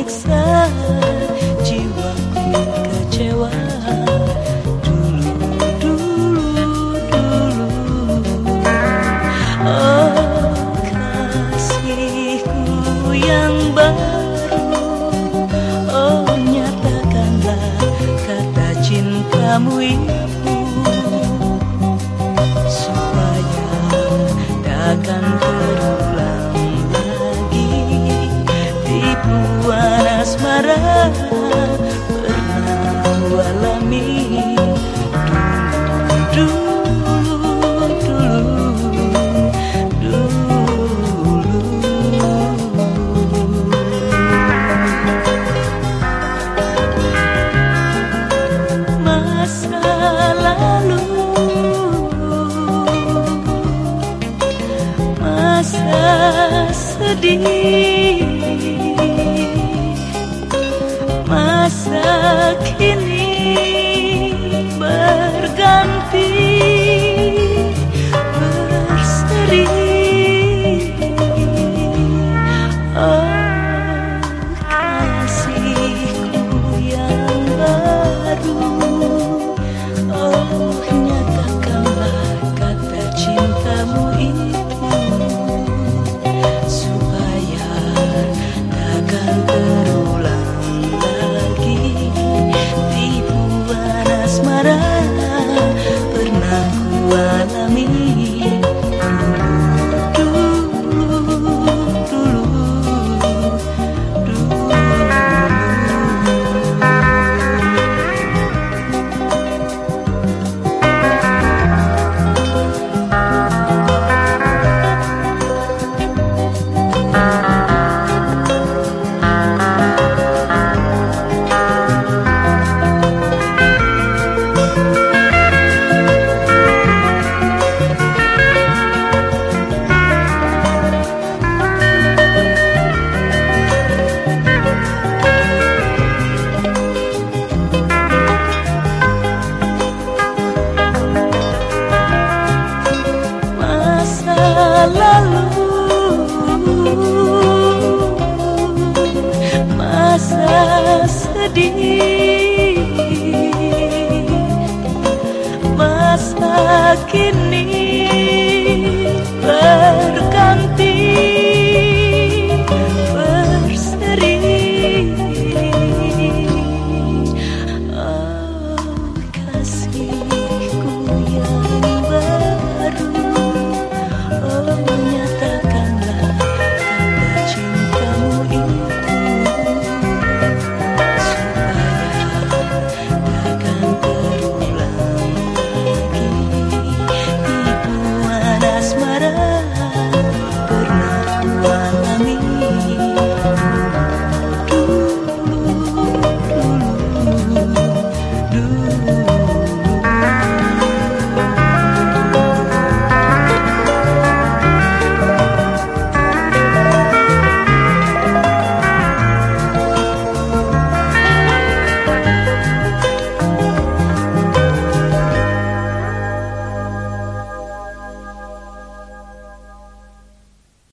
menyiksa jiwaku kecewa dulu dulu dulu. Oh kasihku yang baru. Oh nyatakanlah kata cintamu itu. Supaya takkan sedih Masa kini sedih masa kini berganti